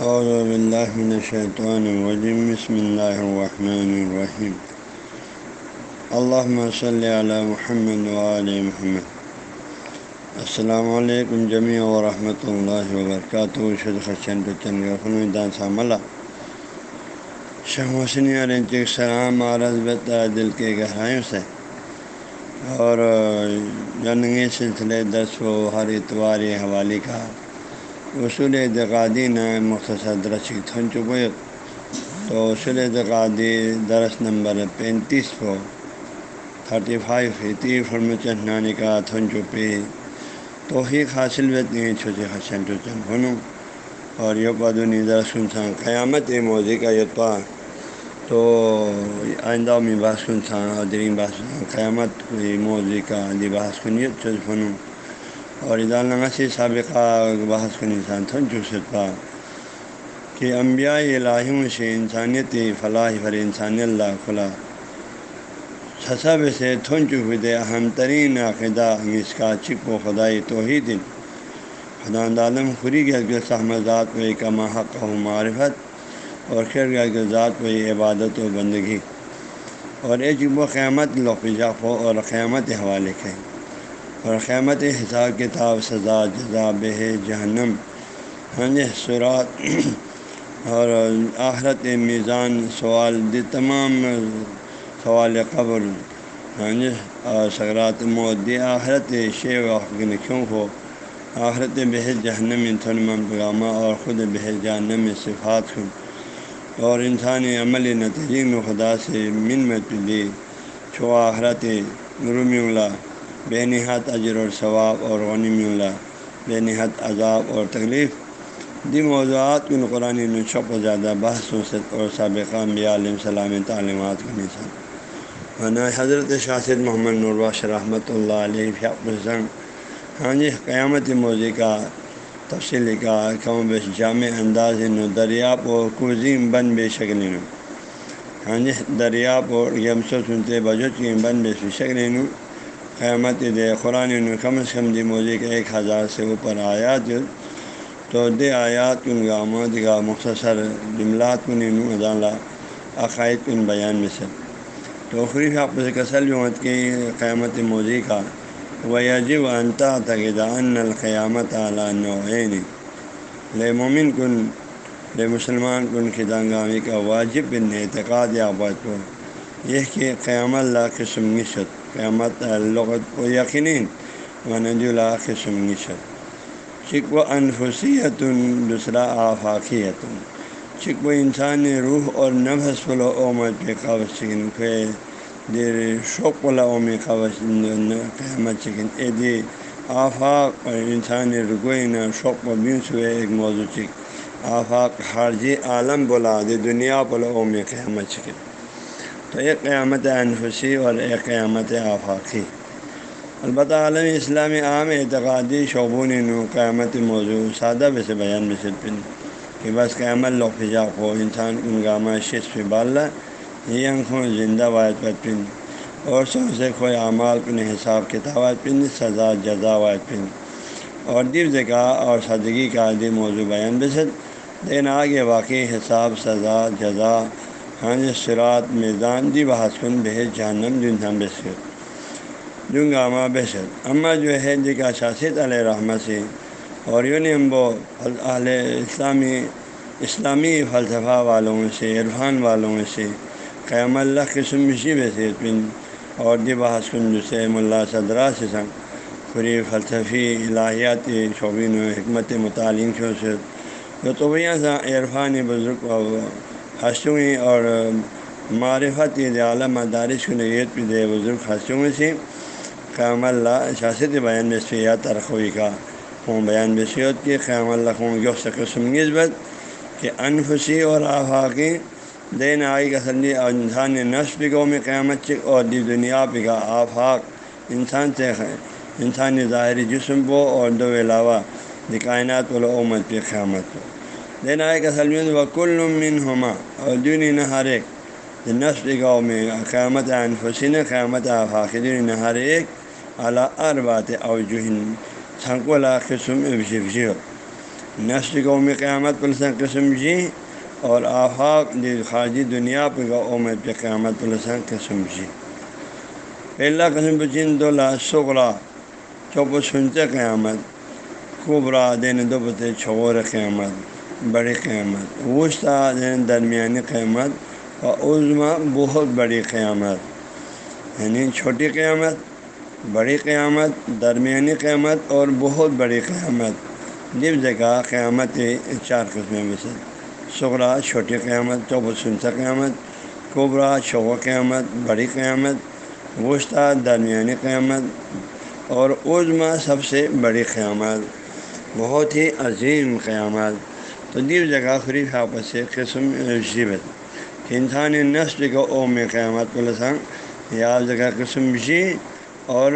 اعوذ باللہ من الشیطان الرجیم بسم اللہ الرحمن الرحیم اللہم صلی علی محمد وعلی محمد. السلام علیکم جمیع ورحمۃ اللہ وبرکاتہ شد خشن پچن دان ساملہ شاہ محسن علیہ السلام عرض بتا دل کے گہرائیوں سے. اور جنگی سلسلے دس و ہر اتوار حوالے کا اصول اعتقادی نہ مختصر درس تھن چکے تو اصول اعتقادی درس نمبر پینتیس کو تھرٹی فائیو فیتی فرم چہنانے کا تھن چپے توحیق حاصل وطنی چھوٹے جی حسن چن ہنوں اور یہ پدنی درس انسان قیامت موضی کا یتوا تو آئندہ میں بحث کن تھا درین بحث قیامت موضی کا دی بحث کنیت فنوں اور ادالنگا سے سابقہ بحث کن انسان تھن چوسط پا کہ انبیاء الہیوں سے انسانیت فلاح فر انسان اللہ خلا حسب سے تھن چک دے اہم ترین عقیدہ اس کا چپ و خدائی توحید۔ خدا عالم خری گل سحمزات و کما حق و معرفت اور خیر گل ذات و عبادت و بندگی۔ اور ایک و قیامت لفظاف ہو اور قیامت حوالے کے اور قیامت حساب کتاب سزا، جزا، بہ جہنم۔ ہاں جی، ہنج سرات اور آخرت میزان سوال، دی تمام سوال قبر۔ ہنج اور سکرات مودی آخرت شیو کیوں ہو؟ آخرت بحث جہنم انتھن ممپامہ اور خود بحث جہنم صفات ہوں۔ اور انسانی عمل نتیجے میں خدا سے من مت دی چھو آخرت رومی اللہ بے نہایت اجر اور ثواب اور غنی اللہ بے نہایت عذاب اور تکلیف۔ دی موضوعات کن قرآن میں شپ و زیادہ بحث و اور سابقہ انبیاء علیہ السلام تعلیمات کا نثان حضرت شاست محمد نرواش رحمۃ اللہ علیہ حسن ہاں جی قیامت موضوع کا تفصیل کا کم بیش جامع انداز نو دریاب اور کوزیم بن بے شکل ہاں جی دریاب اور یمسو سنتے بجٹ کی بن بے شکل نو۔ قیامت دے قرآن کم از کم دی موضوع کے ایک ہزار سے اوپر آیات تو دے آیات کن گامت کا مختصر جملات کن ادالہ عقائد کن بیان میں سے۔ تو خریف آپ سے کسل جمت کی قیامت موضوع کا ویجب انتا تقدان القیامت اعلیٰ نوعین لے مومن کن لے مسلمان کن خدانگامی کا واجب بن اعتقاد یا بات کو یہ کہ قیام اللہ قسم نشت قیامت لغت و یقینی و نج قسم نشت چک و انفسیت دوسرا آفاقیت چک و انسانی روح اور نفس فل اومت پہ قبض چکن، پہ دیر شوق اوم قبض قیامت چکن۔ اے دی آفاق اور انسانی رگوئین شوق و بینس ہوئے ایک موضوع چک۔ آفاق خارجی عالم بولا، دے دنیا پل اوم قیامت چکن۔ تو ایک قیامت انفسی اور ایک قیامت آفاقی. البتہ عالم اسلامی عام اعتقادی شعبوں نو قیامت موضوع سادہ سے بیان میں پن کہ بس قیامت لوفجا کو انسان انگامہ شش پہ باللہ یہ انکھوں زندہ واحد پر پن اور سو سے کوئی اعمال پن حساب کتاب پن سزا جزا واحد پن اور دیر ذکا اور صدگی کا عادی موضوع بیان بسد لیکن آگے واقعی حساب، سزا، جزا ہاں جی سرات میدان دی بحث کن بحث جہنم جن ہم بسکت جن گامہ بحثت اما جو ہے جی کا شاست علیہ رحمت سے۔ اور یوں امبو اہل اسلامی اسلامی فلسفہ والوں سے، عرفان والوں سے۔ قیام اللہ قسم بشی ویسے پن اور دی بحث کن جو سے ملا صدرہ سے سنگ پوری فلسفی الہیاتی شعبین و حکمت متعلق سے۔ جو تو سا عرفان بزرگ ہنسوں اور معرفت عالم مدارس کو نیت پہ دے بزرگ ہنسوں سے قیام اللہ شاست بیان بصیات ترقوی کا ہوں بیان بصیت کی قیام اللہ خوں جو سقسم نسبت کہ انفسی اور آفاقی دین آئی کا سلی اور انسان نصب گو میں قیامت چک اور دی دنیا پہ کا آفاق انسان سے انسانی ظاہری جسم کو اور دو علاوہ دی کائنات و امت پہ قیامت کو دینا ایک اصل و کل من ہما اور دونی نہ ہر ایک نصب گاؤں میں قیامت انفسین قیامت آفاقی نہ ہر ایک اعلیٰ ار بات اوجن سنکولا قسم نسل قوم قیامت پلسن قسم جی اور آفاق خارجی دنیا پہ اوم پہ قیامت پلسن قسم جی پہلا قسم بچین دو لا سغرا چوپ سنتے قیامت کوبرا دین دو بتے چھور قیامت بڑی قیامت۔ وسطی یعنی دین درمیانی قیامت اور عظما بہت بڑی قیامت۔ یعنی چھوٹی قیامت، بڑی قیامت، درمیانی قیامت اور بہت بڑی قیامت۔ جب جگہ قیامت چار قسمیں میں سے۔ سغرا چھوٹی قیامت چوب سنسا قیامت۔ کوبرا چھو قیامت، بڑی قیامت۔ وسطی درمیانی قیامت۔ اور عظما سب سے بڑی قیامت۔ بہت ہی عظیم قیامت۔ تو دیو جگہ خریف آپس ہاں سے قسم جیبت کہ انسانی نسل کو اوم قیامت لسان۔ یا جگہ قسم جی۔ اور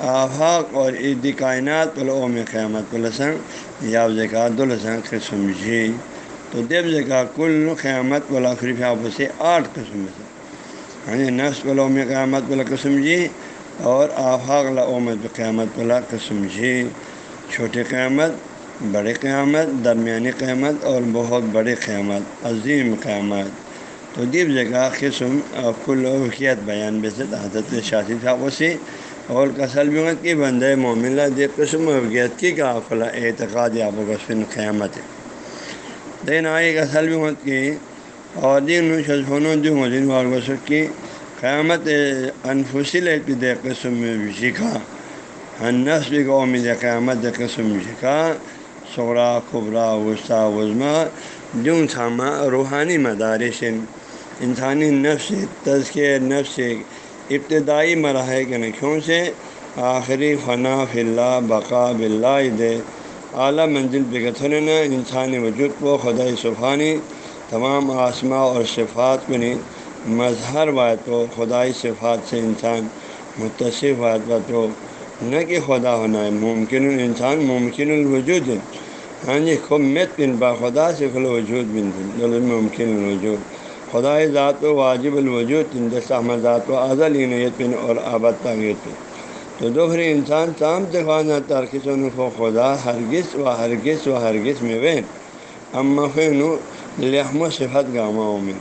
آفاق اور عید کائنات پل اوم قیامت لسن یا جگہ دلسن قسم جی۔ تو دیو جگہ کل قیامت والا خریف آپس ہاں سے آٹھ قسم سے ہاں جی یعنی نسل اوم قیامت والا قسم جی۔ اور آفاق اومت قیامت والا قسم جی۔ چھوٹی قیامت۔ بڑی قیامت، درمیانی قیامت اور بہت بڑی قیامت، عظیم قیامت۔ تو دیب جگہ قسم کل وقیت بیان بے حضرت شاسی صاحب سے اور کسلمت کی بندے موملہ دے قسم وقیت کی کا فلاں اعتقاد یا بسفن قیامت دین آئی کسل مت کی اور دن شجفون دوں دن کی قیامت انفسل دے قسم شکھا نسل کو امید قیامت قسم شکھا سغرا خبرا وسطی وزما جوں تھامہ روحانی مدارس انسانی نفس تزکے نفس ابتدائی مراحل کے نکھوں سے آخری فنا فلّہ بقا بلّہ دے۔ اعلیٰ منزل بگتھرنا انسانی وجود کو خدائی صفانی تمام آسما اور صفات کو نہیں مظہر بات کو خدائی صفات سے انسان متصف بات کو نہ کہ خدا ہونا ہے، ممکن انسان ممکن الوجود ہے۔ ہاں جی خوب مت بن با خدا سے فل وجود بن دن ممکن الوجود۔ خدا ذات و واجب الوجود احمد ذات و ازل نیت پن اور آباد تعیت پن تو دوسرے انسان شام سے ترکس و خدا ہرگس و ہرگس و ہرگس میں وین۔ اما فین لحم و صفت گامہ میں۔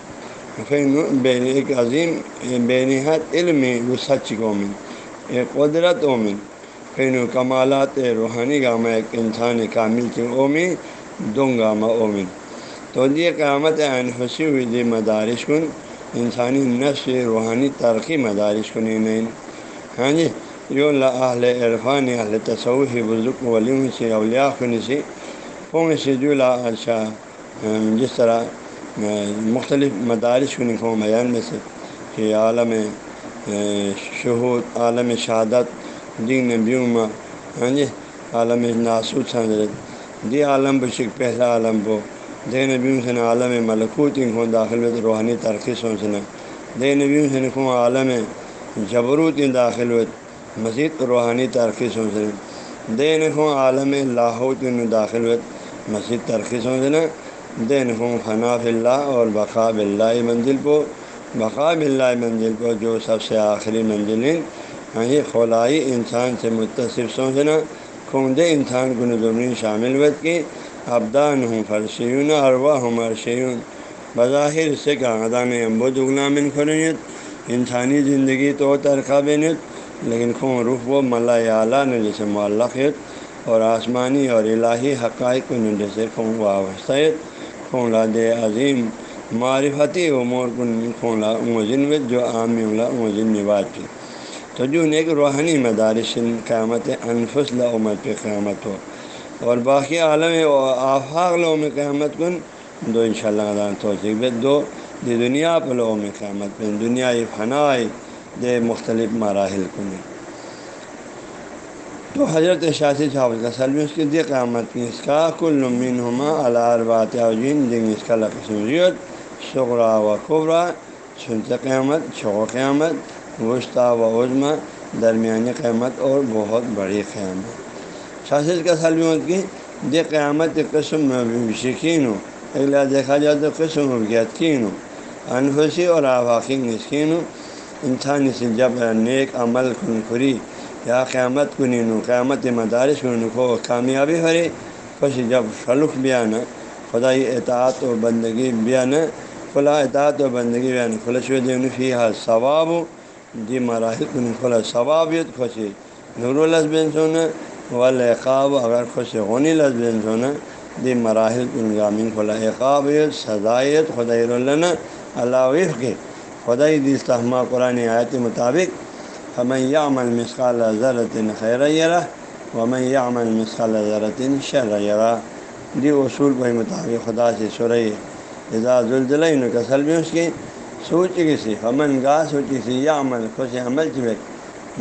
فین بے ایک عظیم بے نہایت علم و سچ قومن ایک قدرت اومن فین کمالات روحانی گامہ ایک انسان کامل کی اومی دوں گامہ اومن تو یہ قیامت عین پھنسی ہوئی دی مدارس کن، انسانی نفس روحانی ترقی مدارس کن نین ہاں جی یو اہل عرفان، اہل تصوف بزرگ ولیم سے اولیاء کن سے قوم سے جو لا اچھا جس طرح مختلف مدارس کن قوم بیان میں سے، کہ عالم شہود، عالم شہادت، دین بیوما ہاں جی یعنی عالم ناسود حضرت دی عالم بشک پہلا عالم بو۔ دے نبی سے عالم ملکوت خون داخل ہوت روحانی ترقی سوچنا دے نبی سے خوں عالم جبروت داخل ہوت مزید روحانی ترقی سوچنا دے نخوں عالم لاہوت داخل ہوت مزید ترقی سوچنا دے نخوں فناف اللہ اور بقا بلّہ منزل کو بقا بلّہ منزل کو جو سب سے آخری منزل ہیں ہاں یہ یعنی خلائی انسان سے متصف سوچنا خون دے انسان کو نظمین شامل ہوت کی، ابدان ہوں فرشیون اروا ہوں مرشیون بظاہر سے کا ادان امبود غلامن خرنیت انسانی زندگی تو ترقابینت لیکن خون رخ و ملا اعلیٰ نے جیسے معلقیت، اور آسمانی اور الہی حقائق نے جیسے خون وابستیت، خون لاد عظیم معرفتی امور کن خون لا جو عام مجن بات کی تو جو ایک روحانی مدارس قیامت انفس عمر پہ قیامت ہو۔ اور باقی عالم و آفاق لو میں قیامت کن۔ دو ان شاء اللہ توثیق دو دی دنیا پہ لو میں قیامت کن۔ دنیا فنا دے مختلف مراحل کن۔ تو حضرت شاسی صاحب کا سلم اس کی دی قیامت کی اس کا کل نمین ہما الاربات جین دن اس کا لقصوریت شکرا و قبرا سنت قیامت شوق قیامت وسطی و عظمہ درمیانی قیامت اور بہت بڑی قیامت۔ شاست کا سلمت کی دے قیامت قسم شکین ہو اگلا دیکھا جائے تو قسم و یقین ہو انفسی اور آواقی نسکین ہو انسان سے جب نیک عمل کن کھری یا قیامت کنین ہو قیامت مدارس کن کو کامیابی ہرے خوشی جب شلوخ بیان خدائی اطاعت و بندگی بیان کھلا اطاعت و بندگی بیان خلش دین فی ہا ثواب، دی مراحل کھلا ثوابیت خوشی۔ نور البین سونا والعقاب اگر خوش غنی لذبین سونا دی مراحل گامین کھلا اقابیت سزائیت خدائی اللہ اللہ کے خدائی دی استحمہ قرآن آیت مطابق ہمیں یا عمل مسقال ضرۃ خیر یرا ومن یا عمل مسقال شر یرا دی اصول کے مطابق خدا سے سرئی اعزاز الزلین کسل بھی اس کی سوچ کسی ہمن گاہ سوچی سی، یا عمل خوش عمل چبے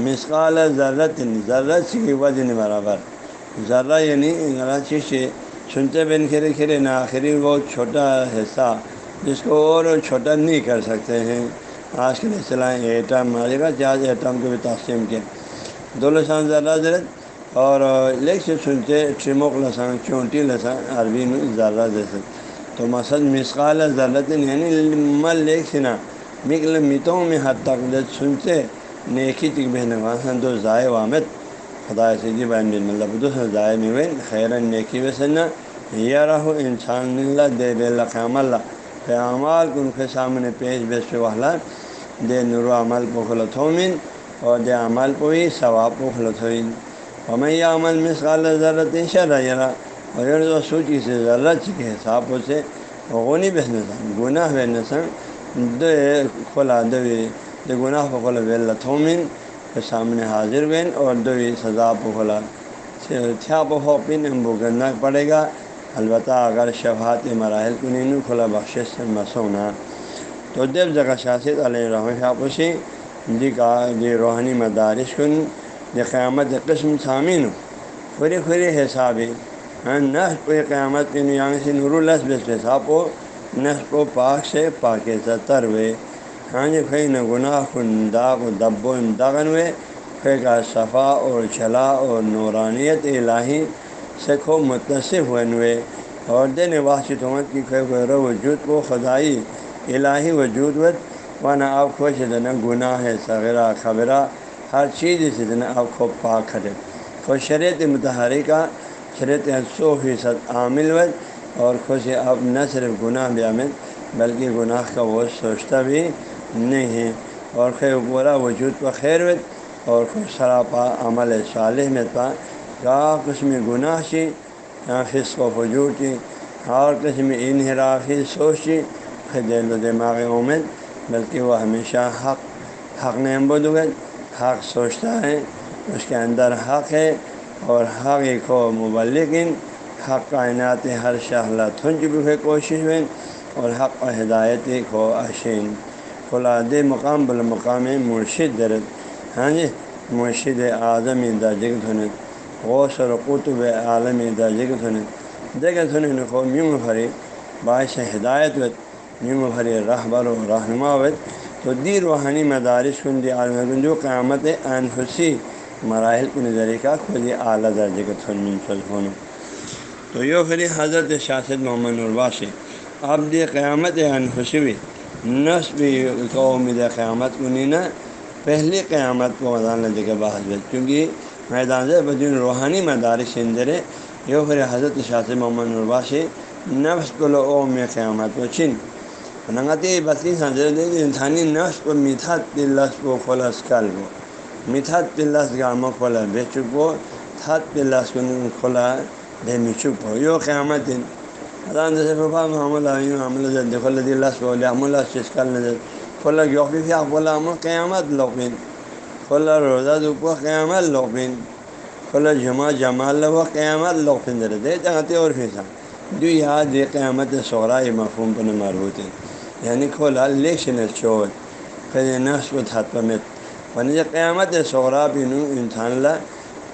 مسقال ضرورت ضرورت کی وزن برابر۔ ذرہ یعنی چیز سنتے بن کھیرے کھیرے نہ آخری وہ چھوٹا حصہ جس کو اور چھوٹا نہیں کر سکتے ہیں۔ آج کے چلائیں ایٹم آئے گا جہاز ایٹم کو بھی تقسیم کے دو لسان ذرہ ضرورت اور لیک سے سنتے ٹرموک لسان چونٹی لسان عربی میں ذرہ جیسے تو مقصد مسقال ضرورت یعنی مل لیک سے نا مکل متوں میں حد تک سنتے نیکی تک بہن وہاں دو ضائع وامد خدا سے جی بین مطلب ضائع میں وین خیر نیکی ویسے نا یا رہو انسان اللہ دے بے قیام اللہ۔ پیامال کو ان کے سامنے پیش بیش پہ وحلا دے نور عمل کو خلط ہومن اور دے عمل کو ہی ثواب کو خلط ہوئین۔ میں یہ عمل مسقال ضرورت شرح یرا۔ اور یہ سوچی سے ضرورت کے حساب سے غنی بہن گناہ بہن سن دے کھلا دے دے گناہ کو کھلا بے لتھومن کے سامنے حاضر بین اور دو سزا کو کھلا تھیا بہو پن امبو کرنا پڑے گا البتہ اگر شفات مراحل کو نہیں کھلا بخش سے مسونا تو دیو جگہ شاست علیہ رحم شاپوشی دی کا دی روحانی مدارش کن دی قیامت قسم سامین کھری کھری حسابی ہاں نس قیامت کے یہاں سے نور الس بس حساب ہو نس کو پاک سے پاک تر ہوئے۔ ہاں جی کھئی نہ گناہ کن، داغ و دب و داغن ہوئے۔ کھے کا صفا اور چلا اور نورانیت الہی سے کھو متصف ہوئے۔ اور دن واسط حمت کی کھے وجود کو خدائی الہی وجود وت ورنہ آپ خوش دن گناہ ہے سغیرہ خبرہ، ہر چیز سے دن آپ کو پاک کھڑے خوش شریعت متحرکہ۔ شریعت سو فیصد عامل وت اور خوش اب نہ صرف گناہ بھی عامل، بلکہ گناہ کا وہ سوچتا بھی نہیں ہے۔ اور خیر پورا وجود پر خیر وت اور خوش سراپا عمل صالح میں پا کا قسم گناہ سی فصق و فجور کی اور قسم انحرافی سوچی دل و دماغ عمد بلکہ وہ ہمیشہ حق حق نیم حق سوچتا ہے، اس کے اندر حق ہے۔ اور حق کو مبلکن حق کائنات ہر شہلا تھنج بھی کوشش میں اور حق و ہدایت کو اشین فلاد مقام بالمقام مرشد درد۔ ہاں جی مرشد اعظم درجگ دھنت غوث اور قطب عالم درجگ دھنت دیکھ دھن کو میوں بھری باعث ہدایت وت میوں بھری رہبر و رہنما وت تو دی روحانی مدارس کن دی عالم جو قیامت انفسی مراحل کے نظریے کا خود اعلیٰ درجے کا تھن منفل ہونا۔ تو یہ پھر حضرت شاست محمد الباشی اب دی قیامت انفسوی نس بھی کو امید قیامت کو نہیں نا۔ پہلی قیامت کو مدان لدے کے بحث بعد کیونکہ میدان سے بدین روحانی مدارس اندرے یہ پھر حضرت شاست محمد الباشی نفس کو لو او قیامت کو چن۔ نگاتی بتی سنجر انسانی نفس کو میٹھا تلس کو خلص کل کو میٹھا پلس گامو کھولا بے چکو تھت پلس کھولا بے می چکو یو قیامت دن۔ ادان جیسے پپا محمد عمل دیکھو لدی لس بولے ہم چیز کل نظر کھولا گیو بھی آپ بولا ہم قیامت لوپین کھولا روزہ دکھو قیامت لوپین کھولا جمع جمع لو قیامت لوپین دے دے جاتے اور پھر جو یاد یہ قیامت سورا یہ مفہوم پر مربوط ہے یعنی کھولا لیکشن چور پھر نس کو تھت پر میں ونی قیامت سغرا بینو انسان اللہ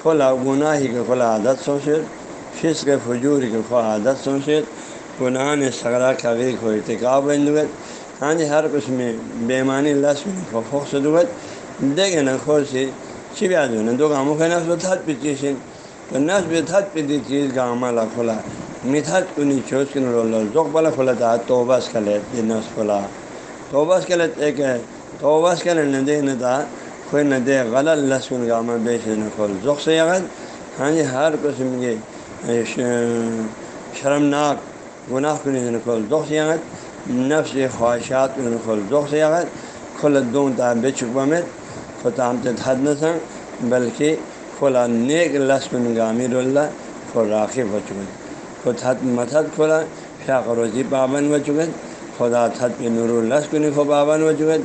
کھولا گناہ ہی کے کھولا عادت سوچت فص کے فجور کے کھو عادت سوچت گناہ نے سگرا کبھی کھو ارتکاب بندوت ہاں جی ہر کچھ میں بےمانی لس میں خوش دوت دیکھے نا کھو سے چپ آدمی نا، دو کاموں کے نس تھت پیچھے سے تو نس بھی تھت پیتی چیز کا عملہ کھولا میٹھت کو نہیں چوس کے رول ذوق والا کھولا تھا تو بس کھلے نس کھولا تو بس کھلے ایک ہے تو بس کھلے نہ دے نہ تھا کوئی نہ دے غلط لسکن گامہ بیچ نہ یعنی کھول ذوق سے ہاں جی ہر قسم کے شرمناک گناہ کن کھول دخ یغت نفس خواہشات کن کھول دخ یغت کھل دوں تا بے چکبہ میں خطام حد نسن بلکہ کھلا نیک لس کن گامر اللہ کو راقب ہو چکے خود حد مطلب متحد کھولا فیاق روزی پابند ہو چکے خدا تھت پہ نور الرسکن کو پابند ہو چکے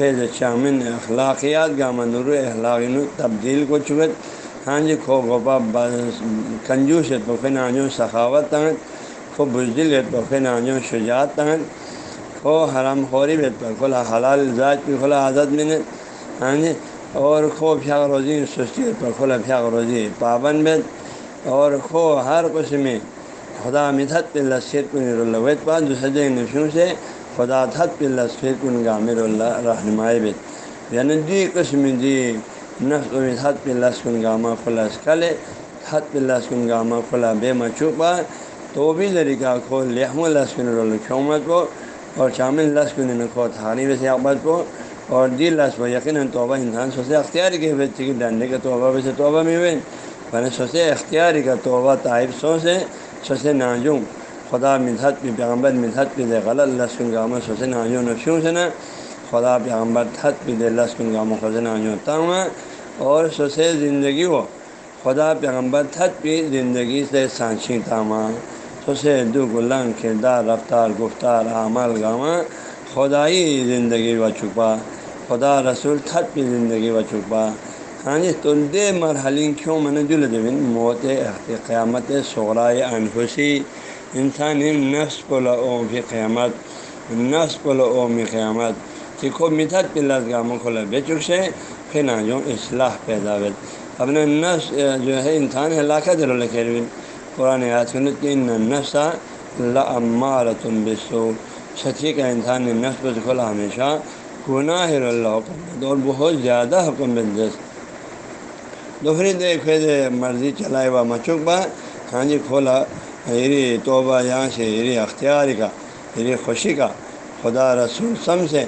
فیض چامن اخلاقیات گامہ نور اخلاق تبدیل کو چکے ہاں جی کھو گوپا کنجوس پوکھے ناجوں سخاوت تنگ کھو بزدل ہے پوکھے ناجوں شجاعت تنگ کھو حرام خوری بیت پر کھلا حلال ذات پہ کھلا عادت میں ہاں جی اور کھو پھیاق روزی سستی پر کھلا پھیاق روزی پابند بیت اور کھو ہر کچھ میں خدا مدھت پہ لسیر کن اللہ پاس دوسرے نشوں سے خدا تھت پہ لسیر کن گامر اللہ رہنمائی بیت یعنی دی قسم دی نفس و حت پہ لسکن گامہ خلاص کھلے حت پہ لسکن گامہ کھلا بے مچوپا تو بھی طریقہ کھو لہم لسکن رول کو، اور شامل لسکن کھو تھاری ویسے اقبت کو۔ اور دی لس و یقیناً توبہ انسان سوچے اختیار کے بچے کی ڈنڈے کا توبہ ویسے توبہ میں ہوئے میں نے سوچے اختیاری کا توبہ طائب سو سے سوچے ناجوں خدا مدحت پہ پیغمبر مدحت پہ دے غلط لسکن گامہ سوچے ناجوں نفیوں سے نا خدا پیغمبر تھت پہ دے لسکن گامہ خزے ناجوں تاؤں اور سوسے زندگی ہو خدا پیغمبر تھت پہ زندگی سے سانچی تامہ سوسے دو گلنگ کردار، رفتار، گفتار، عمل گاما. خدائی زندگی و چھپا خدا رسول تھت پہ زندگی و چھپا ہاں جی تلدے مرحلین کیوں من دل دبن موت قیامت سغرائے انفسی. انسانی نفس پل اوم فی قیامت، نفس پل اوم قیامت سکھو متھت پلس گاموں کھولا بے چک سے پھر نہ جو اصلاح پیدا ہوئے اپنے نفس جو ہے انسان ہلاکت لکھے قرآن یاسنت کی نفسا لمارتم بسو سچی کا انسان نے نفس پر کھولا ہمیشہ گناہ اللہ حکم اور بہت زیادہ حکم بندس دوسری دیکھے دے مرضی چلائے ہوا مچوک با ہاں جی کھولا ہری توبہ یہاں سے ہری اختیاری کا ہری خوشی کا، خدا رسول سم سے،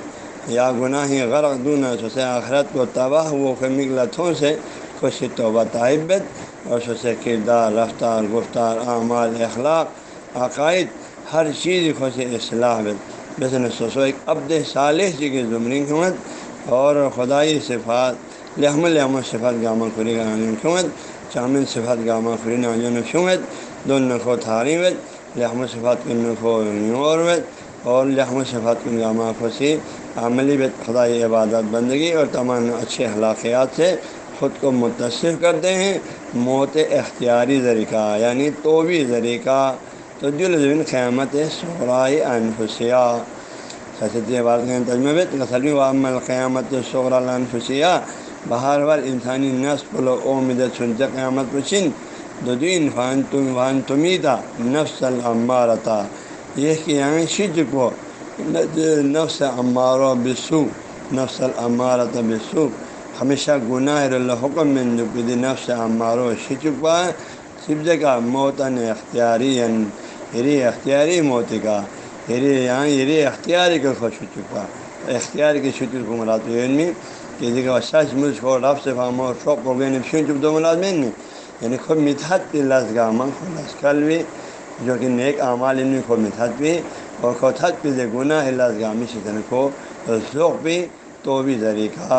یا گناہی غرق دونہ سوسے آخرت کو تباہ وہ لتھوں سے، خوشی توبہ طائبت اور سوسے کردار، رفتار، گفتار، اعمال، اخلاق، عقائد، ہر چیز خوشی اصلاح بت بس سوسو ایک عبد صالح جی کی زمرین حکومت اور خدائی صفات، لحم الحم صفات گامہ خری کا حکومت چامن صفات گامہ خری ناجن شمت دونوں کو تھاری وت لحم صفات کن کو اور وت اور لحم صفات کن گامہ خوشی عملی بت خدائی عبادت بندگی اور تمام اچھے اخلاقیات سے خود کو متصف کرتے ہیں۔ موت اختیاری ذریقہ یعنی توبی ذریقہ تو دلزمین قیامت سغرائے انفسیہ۔ سچت عبادت تجمہ غسل و عمل قیامت سغرا الانفسیہ بہار وال انسانی نصب العمد سنتے قیامت پچن دو دین فان تم وان تمیتا نفس العمارتا یہ کہ یعنی شج کو نفس عمارہ بسو، نفس العمارت بسو۔ ہمیشہ گناہ اللہ حکم میں نقد نفس عمارو شچپا سبز کا موتن اختیاری ہری اختیاری موت کا۔ ہری یہاں ہری اختیاری کا خوش ہو چکا اختیار کی شکر کو ملاتے میں یعنی؟ کہ سچ مجھ کو رب سے فام اور شوق ہو گئے فیوں چپ دو ملازمین میں یعنی خود متحد پہ لس گامہ خود لس کل بھی جو کہ نیک اعمال ان میں خود متحد بھی اور خوتحت پہ دے گناہ لس گامی سے کو ذوق بھی تو بھی ذریقہ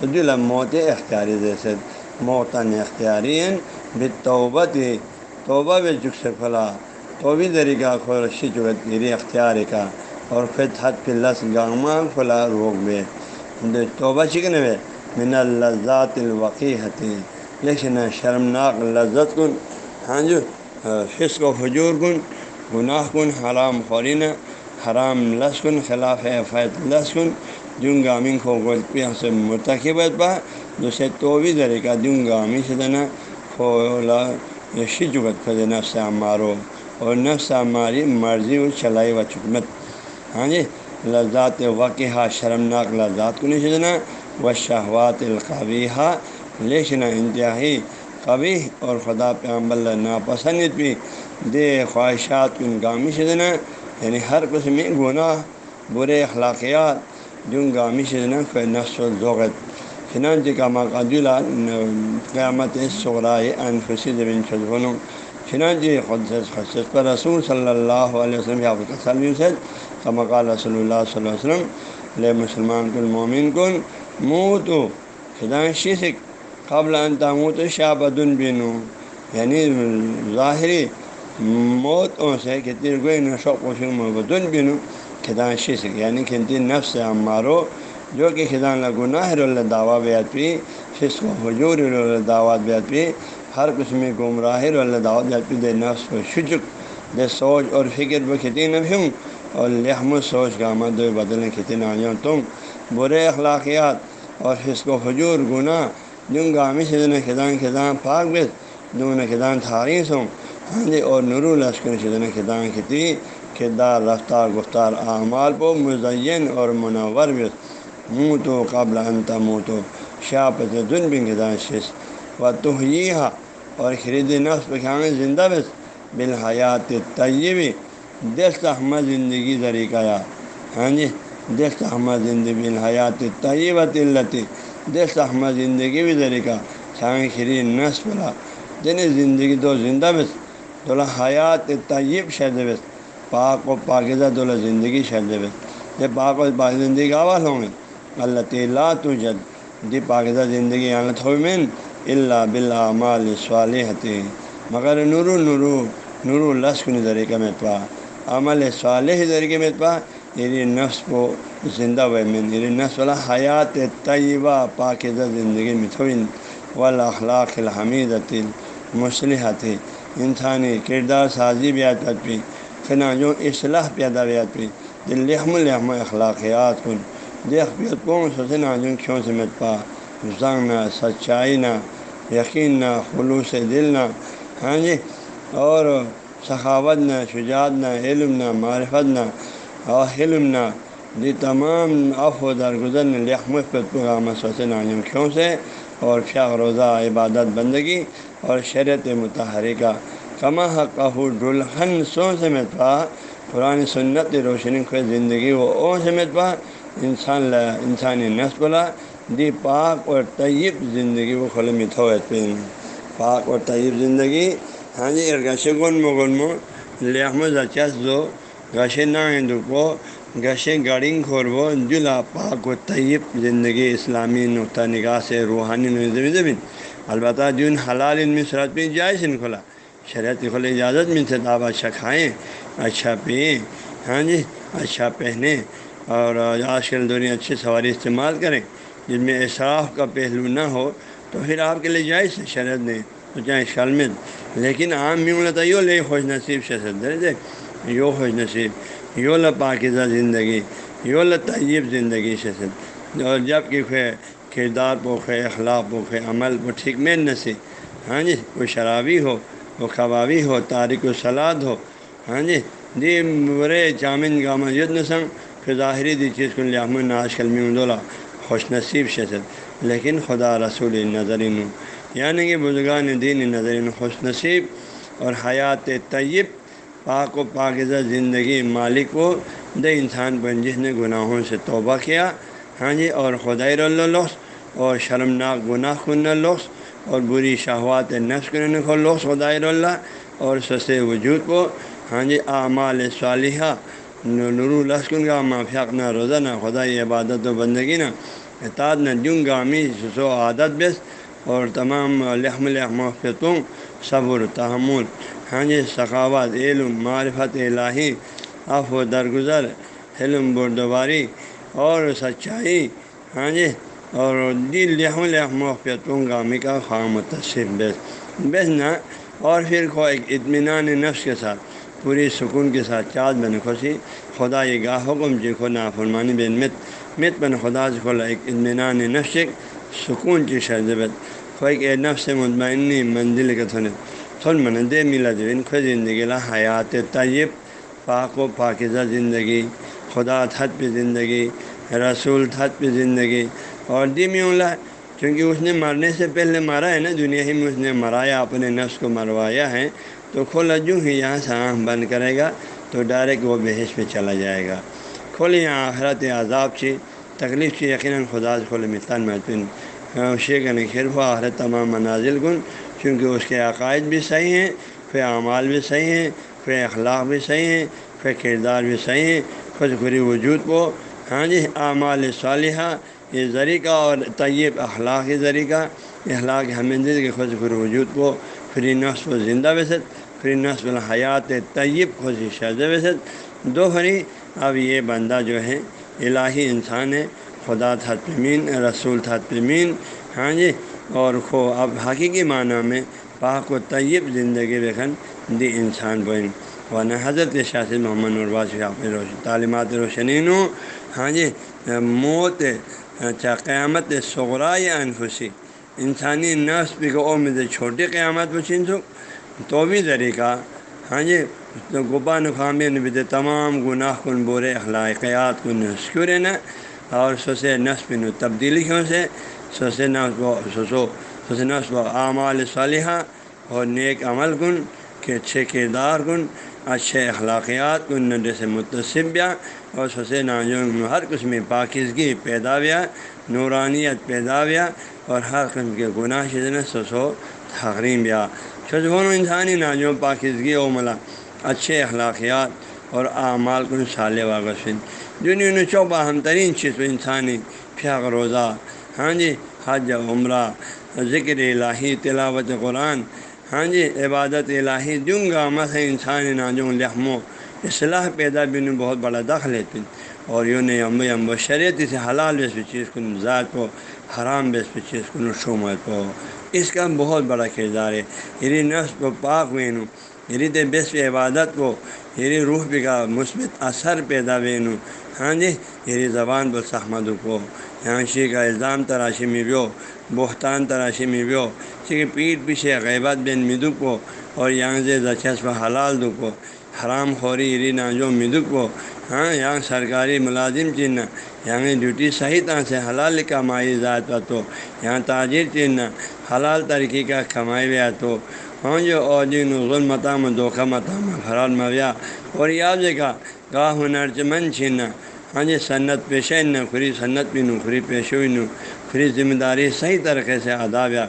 تو دل موت اختیاری جیسے موتاً اختیاری بھی توبت توبہ بھی جک سے کھلا تو بھی ذریقہ کھول رشی چکت گری اختیاری کا۔ اور پھر تھت پہ لس گامہ کھلا روک بے توبہ چکن میں من الزات الوقی حتی لیکن شرمناک لذت کن ہاں جو فسق و حجور کن، گناہ کن، حرام خورین حرام لس کن، خلاف فیت لس کن جن گامین کو غلطی سے مرتکبت پا دوسرے تو بھی ذریعہ جن گامی سے دینا کھولا شجوت کھو نفس مارو، اور نفس ماری مرضی و چلائی و چکمت ہاں جی لذات واقعہ شرمناک لذات کو نہیں سجنا و شہوات القبیہ لیکن انتہائی قبی اور خدا پیغمبر ناپسند بھی۔ دے خواہشات کن گامی سجنا یعنی ہر قسم میں گناہ، برے اخلاقیات جن گامی سجنا کوئی نفس و ذوقت۔ فنانچ کا مقدلہ قیامت سغرائے انفسی زمین شدغن چنانچہ خود سے پر رسول صلی اللہ علیہ وسلم سے کمکال رسول اللہ صلی اللہ علیہ وسلم، لے مسلمان کن، مومن کن منہ تو خدا شیسک۔ قبل انتاموت شاہ بدن بینو. یعنی ظاہری موتوں سے کتنی گوئی نشو بدن بینو خدا شیسک یعنی کھنتی نفس مارو جو کہ خدا گناہ رول دعویٰ بیت پی فسق و حجور دعوت بیت پی، ہر قسم گمراہ رول دعوت بیت پی، دے نفس و شجک، دے سوچ اور فکر بہ کھتی نہ ہوں اور لحم سوچ کا آمد بدلنے کھتی نہ تم. برے اخلاقیات اور فسق و حجور، گناہ جن گامی سے دن خدان خدان پاک بس دون خدان تھاریس ہوں ہاں جی اور نرو لشکر سے دن خدان کھتی کردار، رفتار، گفتار، اعمال پو مزین اور منور بس منہ تو قابل انتا منہ تو شاپ دن بھی خدان شس و تو اور خرید نفس پہ زندہ بس بالحیات طیبی، دست احمد زندگی ذریقہ ہاں جی دست احمد زندگی، بالحیات طیبت التی دست احمد زندگی بھی ذریقہ چھان خری نس بلا۔ دن زندگی دو زندہ بس، دولا حیات طیب شہد بس۔ پاک و پاکزہ دولا زندگی شہد بس۔ یہ پاک و پاک زندگی آواز ہوں گے۔ اللہ تعالیٰ تو جد۔ دی پاکزہ زندگی اللہ ہومن اللہ بلّہ صالحتی مگر نورو نورو نور لسکن ذریقہ میں پا عمل صالح ذریقے میں پا میری نفس کو زندہ و میں میری نفس والا حیات طیبہ پاکزہ زندگی میں تھوئن والا اخلاق الحمید مصلحت انسانی کردار سازی بیات پی فنا جو اصلاح پیدا بیات پی دل لحم لحم اخلاقیات کن، دیکھ پیت کون سوچے جو کیوں سے پا؟ زنگ نہ، سچائی نہ، یقین نہ، خلوص دل نہ ہاں جی اور سخاوت نہ، شجاعت نہ، علم نہ، معرفت نہ اور دی تمام اف و درگزر نے لحمت مسوس ناجم کیوں سے؟ اور شاہ روزہ عبادت بندگی اور شریعت متحرکہ؟ کما حق ڈلحن سو سمیت پا پرانی سنت روشنی کو زندگی وہ او سمیت پا انسان انسانی نسبلا دی پاک اور طیب زندگی وہ خل متھو پین پاک اور طیب زندگی ہاں جی گشے گن مو گن مو لحمد اچاس دو۔ گشے نہ ہندو کو گشے گاڑی کھور جلا پاک و طیب زندگی اسلامی نقطہ نگاہ سے روحانی زمین البتہ جن حلال ان میں شرط پہ جائز ان کھلا شریعت کھلے اجازت میں سے آپ اچھا کھائیں اچھا پئیں ہاں جی اچھا پہنیں اور آج کل دنیا اچھی سواری استعمال کریں۔ جن میں احساف کا پہلو نہ ہو تو پھر آپ کے لیے جائز ہے شرط نے تو چاہے شالمت لیکن عام میولتا یوں لے خوش نصیب شرط درجے یو خوش نصیب، یو پاکزہ زندگی، یو طیب زندگی شرط اور جبکہ خے کردار پوکھے اخلاق پوکھے عمل وہ ٹھیک میں نسی ہاں جی وہ شرابی ہو، وہ کبابی ہو تاریخ و سلاد ہو۔ ہاں جی دی برے جامن گامہ ید نسم پھر ظاہری دی چیز کو لحم ناش کلمی دولا خوش نصیب شست لیکن خدا رسول نظرین یعنی کہ بزرگان دین نظرین خوش نصیب اور حیات طیب پاک و پاکزہ زندگی مالک کو دے انسان بن جس نے گناہوں سے توبہ کیا۔ ہاں جی اور خدائی رلوس اور شرمناک گناہ کن لوس، اور بری شہوات نفس کرنے کو لوس خدائی اللہ اور سسے وجود کو۔ ہاں جی اعمال صالحہ نرو لسکن کا مافیاق نہ روزہ نہ خدائی عبادت و بندگی نہ اطاعت نہ جنگ گامی سسو عادت بس، اور تمام لحم لحمفتوں صبر، تحمل ہاں جی ثقافت علم، معرفت الہی آف و درگزر علم بردواری اور سچائی ہاں جی اور دل لحم لحمفتوں گامی کا خواہ متصف بس۔ بس اور پھر کو ایک اطمینان نفس کے ساتھ، پوری سکون کے ساتھ چاد بن خوشی خدا یہ گاہ حکم جی کو نافرمانی بن مت مت بن خدا سے کھولا ایک اطمینان نفس، سکون کی شرزبت۔ کوئی اے نفس مطمئنی منزل کے تھوڑے تھوڑ من دے ملا جو ان کو زندگی لا حیات طیب پاک و پاکزہ زندگی خدا تھت پہ زندگی رسول تھت پہ زندگی اور دی میں اولا کیونکہ اس نے مرنے سے پہلے مارا ہے نا دنیا ہی میں اس نے مرایا اپنے نفس کو مروایا ہے تو کھولا جو ہی یہاں سے آنکھ بند کرے گا تو ڈائریکٹ وہ بحث پہ چلا جائے گا کھولے یہاں آخرت عذاب چی تکلیف چی یقیناً خدا سے کھولے مثال محتن شیخ نے خیر آخرت تمام منازل گن کیونکہ اس کے عقائد بھی صحیح ہیں، پھر اعمال بھی صحیح ہیں، پھر اخلاق بھی صحیح ہیں، پھر کردار بھی صحیح ہیں خود خری وجود کو۔ ہاں جی اعمال صالحہ یہ ذریعہ اور طیب اخلاقی ذریعہ۔ اخلاق حمد کے خود وجود کو فری نصب و زندہ وسط فری نصب الحیات طیب خوشی شہز وسط دو فری، اب یہ بندہ جو ہے، الہی انسان ہے۔ خدا تھمین رسول تھمین ہاں جی؟ اور خو، اب حقیقی معنی میں پاک و طیب زندگی بخن دی انسان بوئیں ورنہ حضرت شاست محمد نرواز روش تعلیمات روشنین ہوں ہاں جی؟ موت اچھا قیامت سغرائے انفسی۔ انسانی نصب کو او میں چھوٹی قیامت بچین سو۔ تو بھی ذریعہ ہاں جی؟ تو گبا نخامی تمام گناہ کن، برے اخلاقیات کن سکور نا۔ اور سوسے نصب نو تبدیلی کیوں سے سوسے نصب و سوسو سوسے نصب و اعمال صالحہ اور نیک عمل کن کہ اچھے کردار کن اچھے اخلاقیات کن جیسے متصبیہ اور سوسے ناجون ہر قسم پاکیزگی پیداویہ نورانیت پیداویہ اور ہر قسم کے گناہ شدن سوسو تحریم یا شجبون و انسانی ناجوں پاکیزگی او ملا اچھے اخلاقیات اور اعمال کن صالح واغسن دنیا نے چوبا ترین چیز انسانی پھیاق روزہ ہاں جی حج، عمرہ، ذکر الہی، تلاوت قرآن ہاں جی عبادت الہی دوں گا مت انسانی ناجوں لحم و اصلاح پیدا بن بہت بڑا دخل ہے پن اور یوں نے امب امب شریعت سے حلال بیس پہ چیز کو ذات کو حرام بیس پہ چیز کو شومت کو۔ اس کا بہت بڑا کردار ہے۔ یری نفس کو پاک وینوں یری دے بیس عبادت کو، یری روح بھی کا مثبت اثر پیدا وینوں ہاں جی یری زبان پر کو۔ یہاں شی کا الزام تراشی میں بیو بہتان تراشی میں بیو کہ پیٹ پیچھے غیبت بین مدو کو، اور یہاں سے دچسپ حلال دو کو، حرام خوری یری ناجو مدو کو۔ ہاں یہاں سرکاری ملازم چننا یہاں ڈیوٹی صحیح طرح سے حلال کمائی ذات پر تو یہاں تاجر چننا حلال طریقے کا کمائی ہوا تو ہاں جو اور جن ظلم متام دھوکہ متام حرال مویا اور یاد جگہ گاہ ہنر چمن چھیننا ہاں جی صنعت پیشہ نہ کھری صنعت بھی نو کھری پیشو نو۔ کھری ذمہ داری صحیح طریقے سے ادا ہوا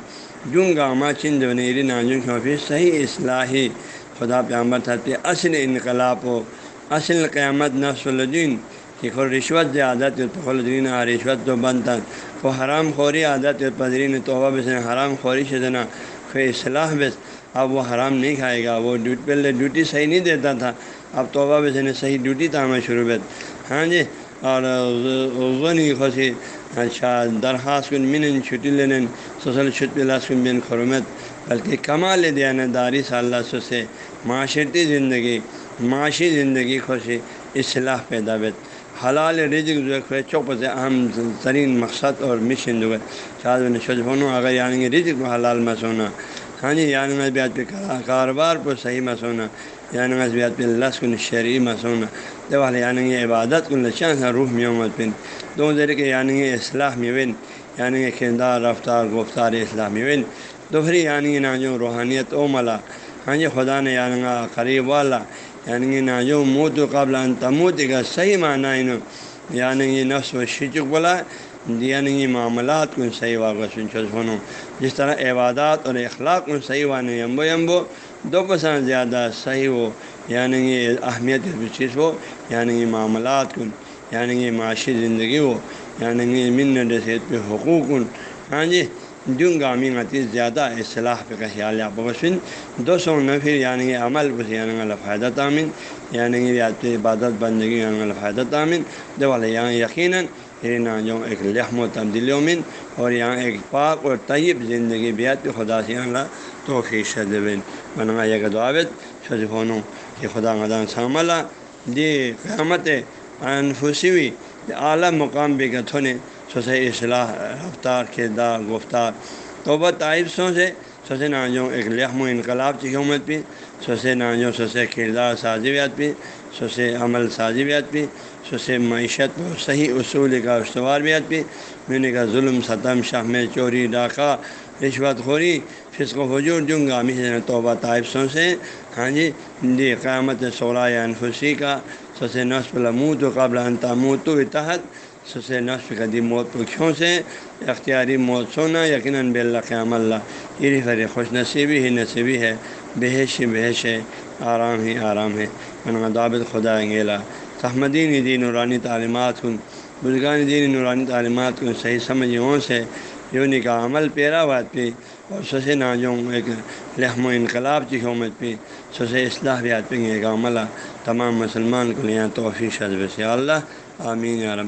جوں گاما چند نیری ناجوں کی صحیح اصلاحی۔ خدا پیامبر تھا اصل انقلاب ہو اصل قیامت نفس الدین۔ کہ خود رشوت سے عادت خلدین رشوت تو بنتا کو حرام خوری عادت پذرین توبہ بس حرام خوری سے دینا پھر اصلاح بس۔ اب وہ حرام نہیں کھائے گا، وہ ڈیوٹی پہلے ڈیوٹی صحیح نہیں دیتا تھا، اب توبہ بس نے صحیح ڈیوٹی تھا شروع بیت ہاں جی؟ اور غنی خوشی اچھا درخواست کن من چھٹی لینے سوشل چھٹ پلاس کن بن خرمت۔ بلکہ کمال دیانت داری صلی اللہ سے معاشرتی زندگی، معاشی زندگی خوشی، اصلاح پیدا بیت۔ حلال رزق جو ہے چوپ سے اہم ترین مقصد اور مشن جو ہے۔ شاید شد ہونوں اگر یعنی رزق کو حلال مسونا ہاں جی یعنی نسبیات پہ کاروبار کو صحیح مسونا یعنی نسبیات پہ لسکن شرعی مسونا جب والے یعنی عبادت کو لچان سا روح میومت پن دو ذریعے یعنی اصلاح میون یعنی کردار رفتار، گفتار اصلاح میون دوسری یعنی نا جو روحانیت او ملا. ہاں جی خدا نے یعنی قریب والا. یعنی نا جو موت و قبل ان تموت کا صحیح معنی یعنی نفس و شچک بولا. یعنی یہ معاملات کو صحیح واقع سنوں جس طرح عبادات اور اخلاق کو صحیح وانے یمبو یمبو، دو پسند زیادہ صحیح ہو یعنی یہ اہمیت چیز ہو یعنی یہ معاملات کن یعنی یہ معاشی زندگی ہو یعنی یہ من رسیت پہ حقوق ہاں جی جن گامی متی زیادہ اصلاح پہ کا خیال آپ وسن دو سو نہ پھر یعنی عمل بس یعنی اللہ فائدہ تعمین یعنی عبادت بندگی یعنی اللہ فائدہ تعمین دو والے یہاں یعنی یقیناً نا جو ایک لحم و تبدیلی امن اور یہاں ایک پاک اور طیب زندگی بیات پہ خدا سے اللہ توفیق شدبن بنوا یہ دعوت شدفونوں کہ خدا مدان ساملہ دی قیامت انفسوی اعلیٰ مقام بھی گتھونے سوسے اصلاح، رفتار، کردار، گفتار، توبہ، طائب سو سے سوسے ناجوں ایک لحم و انقلاب کی حکومت بھی، سوسے ناجوں سوسے کردار سازیویات بھی سوسے عمل سازیویات بھی سوسے معیشت و صحیح اصول کا استوار بیات بھی میں نے کہا، ظلم، ستم شاہ میں چوری، ڈاکہ، رشوت خوری، فسق و حجور جوں گا توبہ طائب سو سے ہاں جی دی قیامت سولہ انفسی کا، سوسے نصف الموت و قبل انتاموت و اتحد سسے نصف کا دی موت پکھیوں سے، اختیاری موت سونا، یقیناً بے اللہ قیام اللہ یہ فر خوش نصیبی ہی نصیبی ہے بحش بحش ہے۔ آرام ہی آرام ہے۔ من دعبت خدا انگیلا تحمدین دین نورانی تعلیمات کن بزرگان دین نورانی تعلیمات کو صحیح سمجھوں سے۔ یونی کا عمل پیرا بات پہ۔ اور سسے ناجوں ایک لحم و انقلاب کی حکومت پہ۔ سسے اصلاح بھی آت پہ ایک عملہ۔ تمام مسلمان کو یہاں توفیق شذب سے اللہ آمین یا رب